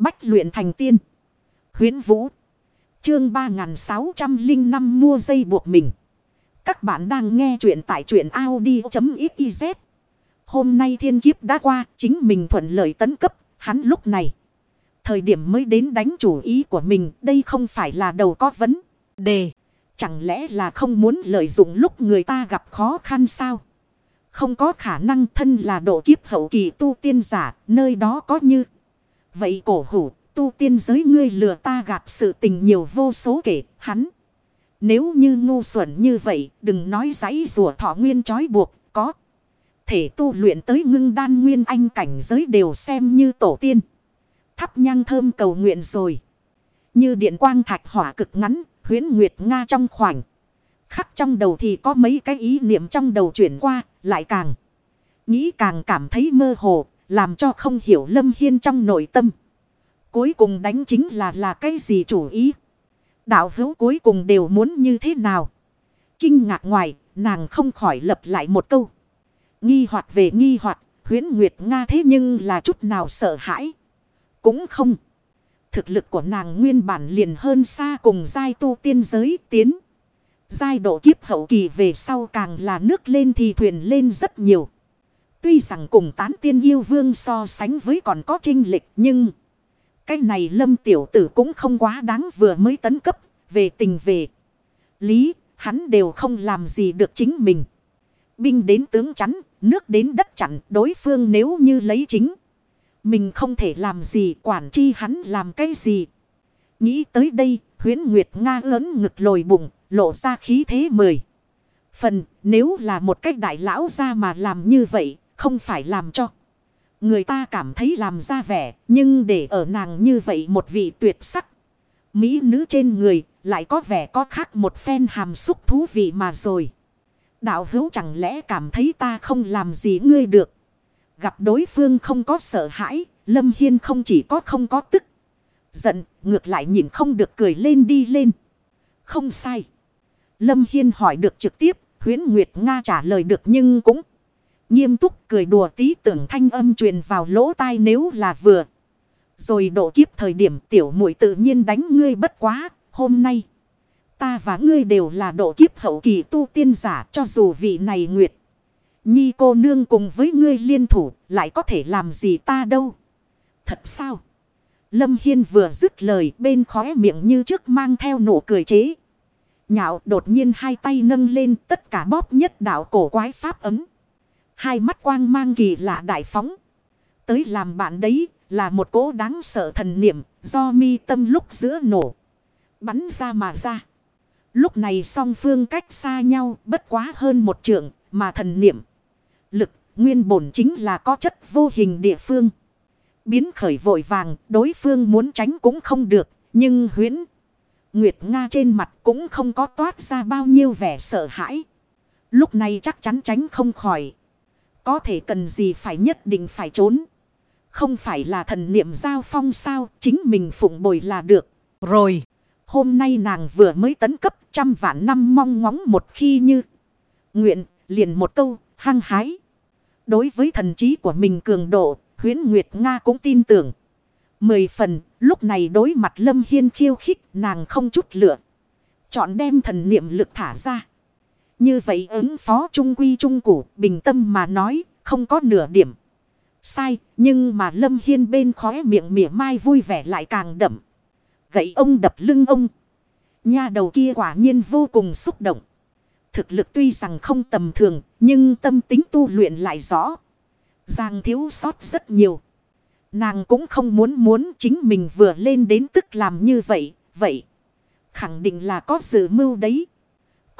Bách luyện thành tiên. Huyến Vũ. Chương 3605 mua dây buộc mình. Các bạn đang nghe truyện tại truyện Audi.xyz. Hôm nay thiên kiếp đã qua, chính mình thuận lợi tấn cấp, hắn lúc này. Thời điểm mới đến đánh chủ ý của mình, đây không phải là đầu có vấn đề. Chẳng lẽ là không muốn lợi dụng lúc người ta gặp khó khăn sao? Không có khả năng thân là độ kiếp hậu kỳ tu tiên giả, nơi đó có như. Vậy cổ hủ, tu tiên giới ngươi lừa ta gặp sự tình nhiều vô số kể, hắn. Nếu như ngu xuẩn như vậy, đừng nói giấy rùa thọ nguyên trói buộc, có. Thể tu luyện tới ngưng đan nguyên anh cảnh giới đều xem như tổ tiên. Thắp nhang thơm cầu nguyện rồi. Như điện quang thạch hỏa cực ngắn, huyến nguyệt Nga trong khoảnh. Khắc trong đầu thì có mấy cái ý niệm trong đầu chuyển qua, lại càng. Nghĩ càng cảm thấy mơ hồ, làm cho không hiểu Lâm Hiên trong nội tâm. Cuối cùng đánh chính là là cái gì chủ ý. Đạo hữu cuối cùng đều muốn như thế nào. Kinh ngạc ngoài, nàng không khỏi lập lại một câu. Nghi hoặc về nghi hoặc huyến Nguyệt Nga thế nhưng là chút nào sợ hãi. Cũng không. Thực lực của nàng nguyên bản liền hơn xa cùng giai tu tiên giới tiến. Giai độ kiếp hậu kỳ về sau càng là nước lên thì thuyền lên rất nhiều. Tuy rằng cùng tán tiên yêu vương so sánh với còn có trinh lịch nhưng... Cái này lâm tiểu tử cũng không quá đáng vừa mới tấn cấp, về tình về. Lý, hắn đều không làm gì được chính mình. Binh đến tướng chắn, nước đến đất chặn, đối phương nếu như lấy chính. Mình không thể làm gì, quản chi hắn làm cái gì. Nghĩ tới đây, huyến Nguyệt Nga lớn ngực lồi bụng, lộ ra khí thế mười. Phần, nếu là một cách đại lão ra mà làm như vậy, không phải làm cho. Người ta cảm thấy làm ra vẻ, nhưng để ở nàng như vậy một vị tuyệt sắc. Mỹ nữ trên người, lại có vẻ có khác một phen hàm xúc thú vị mà rồi. Đạo hữu chẳng lẽ cảm thấy ta không làm gì ngươi được. Gặp đối phương không có sợ hãi, Lâm Hiên không chỉ có không có tức. Giận, ngược lại nhìn không được cười lên đi lên. Không sai. Lâm Hiên hỏi được trực tiếp, huyến Nguyệt Nga trả lời được nhưng cũng Nghiêm túc cười đùa tí tưởng thanh âm truyền vào lỗ tai nếu là vừa. Rồi độ kiếp thời điểm tiểu muội tự nhiên đánh ngươi bất quá. Hôm nay ta và ngươi đều là độ kiếp hậu kỳ tu tiên giả cho dù vị này nguyệt. Nhi cô nương cùng với ngươi liên thủ lại có thể làm gì ta đâu. Thật sao? Lâm Hiên vừa dứt lời bên khóe miệng như trước mang theo nụ cười chế. Nhạo đột nhiên hai tay nâng lên tất cả bóp nhất đạo cổ quái pháp ấm. Hai mắt quang mang kỳ lạ đại phóng. Tới làm bạn đấy là một cỗ đáng sợ thần niệm do mi tâm lúc giữa nổ. Bắn ra mà ra. Lúc này song phương cách xa nhau bất quá hơn một trượng mà thần niệm. Lực nguyên bổn chính là có chất vô hình địa phương. Biến khởi vội vàng, đối phương muốn tránh cũng không được. Nhưng huyễn, Nguyệt Nga trên mặt cũng không có toát ra bao nhiêu vẻ sợ hãi. Lúc này chắc chắn tránh không khỏi. Có thể cần gì phải nhất định phải trốn. Không phải là thần niệm giao phong sao, chính mình phụng bồi là được. Rồi, hôm nay nàng vừa mới tấn cấp trăm vạn năm mong ngóng một khi như. Nguyện, liền một câu, hăng hái. Đối với thần trí của mình cường độ, huyến Nguyệt Nga cũng tin tưởng. Mười phần, lúc này đối mặt Lâm Hiên khiêu khích, nàng không chút lựa. Chọn đem thần niệm lực thả ra. Như vậy ứng phó trung quy trung củ, bình tâm mà nói, không có nửa điểm. Sai, nhưng mà Lâm Hiên bên khóe miệng mỉa mai vui vẻ lại càng đậm. Gậy ông đập lưng ông. Nha đầu kia quả nhiên vô cùng xúc động. Thực lực tuy rằng không tầm thường, nhưng tâm tính tu luyện lại rõ. Giang thiếu sót rất nhiều. Nàng cũng không muốn muốn chính mình vừa lên đến tức làm như vậy, vậy. Khẳng định là có sự mưu đấy.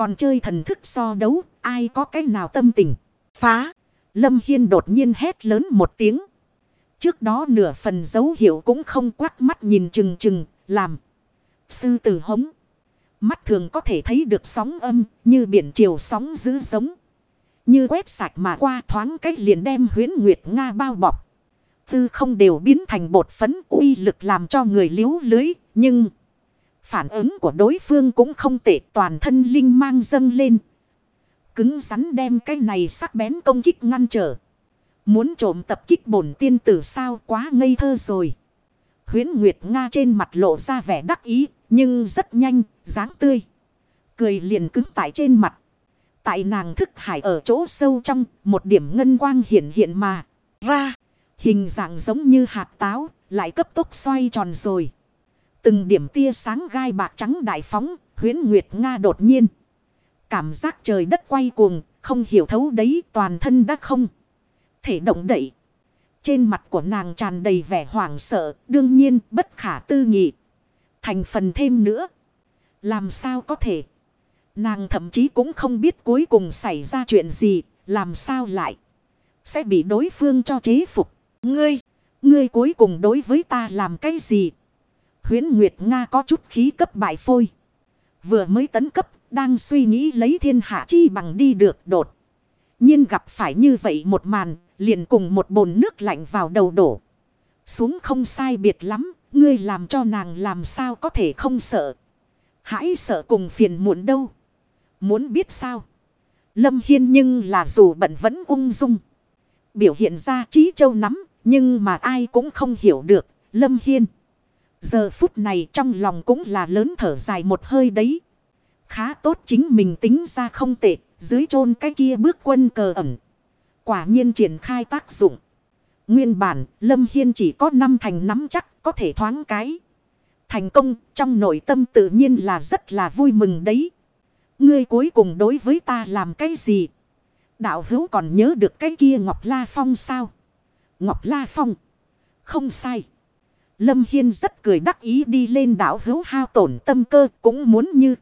Còn chơi thần thức so đấu, ai có cái nào tâm tình. Phá. Lâm Hiên đột nhiên hét lớn một tiếng. Trước đó nửa phần dấu hiệu cũng không quát mắt nhìn chừng chừng, làm. Sư tử hống. Mắt thường có thể thấy được sóng âm, như biển chiều sóng dữ giống. Như quét sạch mà qua thoáng cách liền đem huyến Nguyệt Nga bao bọc. Tư không đều biến thành bột phấn uy lực làm cho người liếu lưới, nhưng... Phản ứng của đối phương cũng không tệ toàn thân linh mang dâng lên. Cứng rắn đem cái này sắc bén công kích ngăn trở. Muốn trộm tập kích bổn tiên tử sao quá ngây thơ rồi. Huyến Nguyệt Nga trên mặt lộ ra vẻ đắc ý, nhưng rất nhanh, dáng tươi. Cười liền cứng tại trên mặt. Tại nàng thức hải ở chỗ sâu trong, một điểm ngân quang hiện hiện mà ra. Hình dạng giống như hạt táo, lại cấp tốc xoay tròn rồi. Từng điểm tia sáng gai bạc trắng đại phóng, huyến Nguyệt Nga đột nhiên. Cảm giác trời đất quay cuồng, không hiểu thấu đấy toàn thân đã không. Thể động đậy. Trên mặt của nàng tràn đầy vẻ hoảng sợ, đương nhiên bất khả tư nghị. Thành phần thêm nữa. Làm sao có thể? Nàng thậm chí cũng không biết cuối cùng xảy ra chuyện gì, làm sao lại. Sẽ bị đối phương cho chế phục. Ngươi, ngươi cuối cùng đối với ta làm cái gì? Huyến Nguyệt Nga có chút khí cấp bại phôi. Vừa mới tấn cấp, đang suy nghĩ lấy thiên hạ chi bằng đi được đột. nhiên gặp phải như vậy một màn, liền cùng một bồn nước lạnh vào đầu đổ. Xuống không sai biệt lắm, ngươi làm cho nàng làm sao có thể không sợ. Hãy sợ cùng phiền muộn đâu. Muốn biết sao? Lâm Hiên nhưng là dù bận vẫn ung dung. Biểu hiện ra trí châu nắm, nhưng mà ai cũng không hiểu được. Lâm Hiên. Giờ phút này trong lòng cũng là lớn thở dài một hơi đấy. Khá tốt chính mình tính ra không tệ, dưới chôn cái kia bước quân cờ ẩn. Quả nhiên triển khai tác dụng. Nguyên bản, Lâm Hiên chỉ có năm thành nắm chắc, có thể thoáng cái. Thành công, trong nội tâm tự nhiên là rất là vui mừng đấy. Ngươi cuối cùng đối với ta làm cái gì? Đạo hữu còn nhớ được cái kia Ngọc La Phong sao? Ngọc La Phong. Không sai. Lâm Hiên rất cười đắc ý đi lên đảo hữu hao tổn tâm cơ cũng muốn như.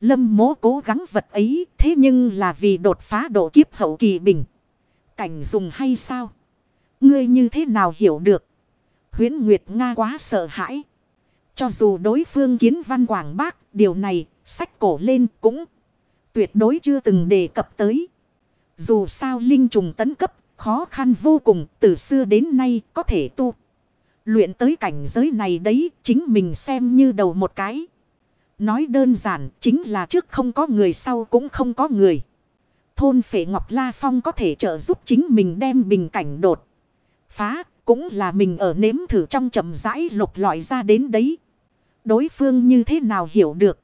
Lâm mố cố gắng vật ấy, thế nhưng là vì đột phá độ kiếp hậu kỳ bình. Cảnh dùng hay sao? Ngươi như thế nào hiểu được? Huyến Nguyệt Nga quá sợ hãi. Cho dù đối phương kiến văn quảng bác, điều này, sách cổ lên cũng tuyệt đối chưa từng đề cập tới. Dù sao linh trùng tấn cấp, khó khăn vô cùng, từ xưa đến nay có thể tu. Luyện tới cảnh giới này đấy, chính mình xem như đầu một cái. Nói đơn giản, chính là trước không có người, sau cũng không có người. Thôn phệ Ngọc La Phong có thể trợ giúp chính mình đem bình cảnh đột. Phá, cũng là mình ở nếm thử trong chậm rãi lục lọi ra đến đấy. Đối phương như thế nào hiểu được.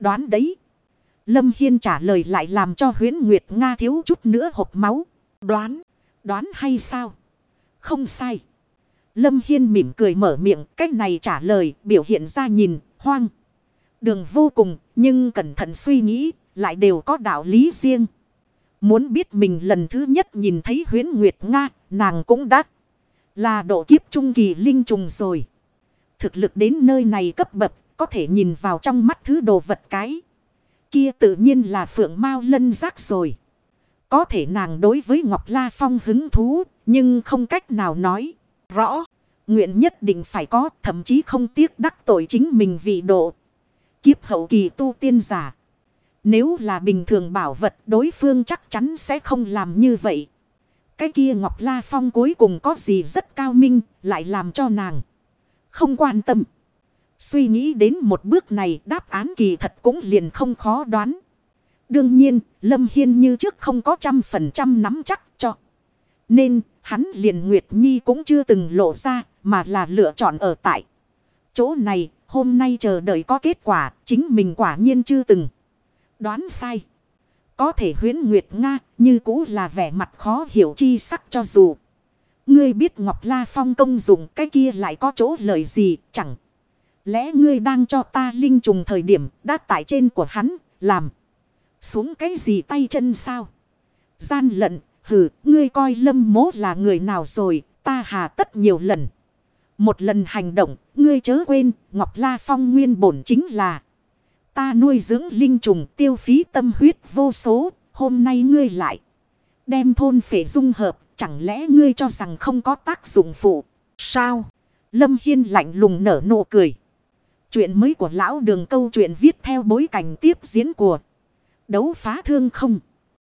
Đoán đấy. Lâm Hiên trả lời lại làm cho huyến Nguyệt Nga thiếu chút nữa hộp máu. Đoán. Đoán hay sao? Không sai. Lâm Hiên mỉm cười mở miệng. Cách này trả lời biểu hiện ra nhìn hoang. Đường vô cùng. Nhưng cẩn thận suy nghĩ. Lại đều có đạo lý riêng. Muốn biết mình lần thứ nhất nhìn thấy huyến Nguyệt Nga. Nàng cũng đã là độ kiếp trung kỳ linh trùng rồi. Thực lực đến nơi này cấp bậc. Có thể nhìn vào trong mắt thứ đồ vật cái. Kia tự nhiên là phượng mau lân giác rồi. Có thể nàng đối với Ngọc La Phong hứng thú, nhưng không cách nào nói. Rõ, nguyện nhất định phải có, thậm chí không tiếc đắc tội chính mình vì độ. Kiếp hậu kỳ tu tiên giả. Nếu là bình thường bảo vật đối phương chắc chắn sẽ không làm như vậy. Cái kia Ngọc La Phong cuối cùng có gì rất cao minh, lại làm cho nàng không quan tâm. Suy nghĩ đến một bước này đáp án kỳ thật cũng liền không khó đoán. Đương nhiên, Lâm Hiên như trước không có trăm phần trăm nắm chắc cho. Nên, hắn liền Nguyệt Nhi cũng chưa từng lộ ra, mà là lựa chọn ở tại. Chỗ này, hôm nay chờ đợi có kết quả, chính mình quả nhiên chưa từng. Đoán sai. Có thể huyến Nguyệt Nga, như cũ là vẻ mặt khó hiểu chi sắc cho dù. Ngươi biết Ngọc La Phong công dụng cái kia lại có chỗ lợi gì, chẳng. Lẽ ngươi đang cho ta linh trùng thời điểm đã tại trên của hắn, làm. Xuống cái gì tay chân sao? Gian lận, hử ngươi coi lâm mố là người nào rồi, ta hà tất nhiều lần. Một lần hành động, ngươi chớ quên, Ngọc La Phong nguyên bổn chính là. Ta nuôi dưỡng linh trùng tiêu phí tâm huyết vô số, hôm nay ngươi lại. Đem thôn phệ dung hợp, chẳng lẽ ngươi cho rằng không có tác dụng phụ? Sao? Lâm Hiên lạnh lùng nở nụ cười. Chuyện mới của lão đường câu chuyện viết theo bối cảnh tiếp diễn của đấu phá thương không.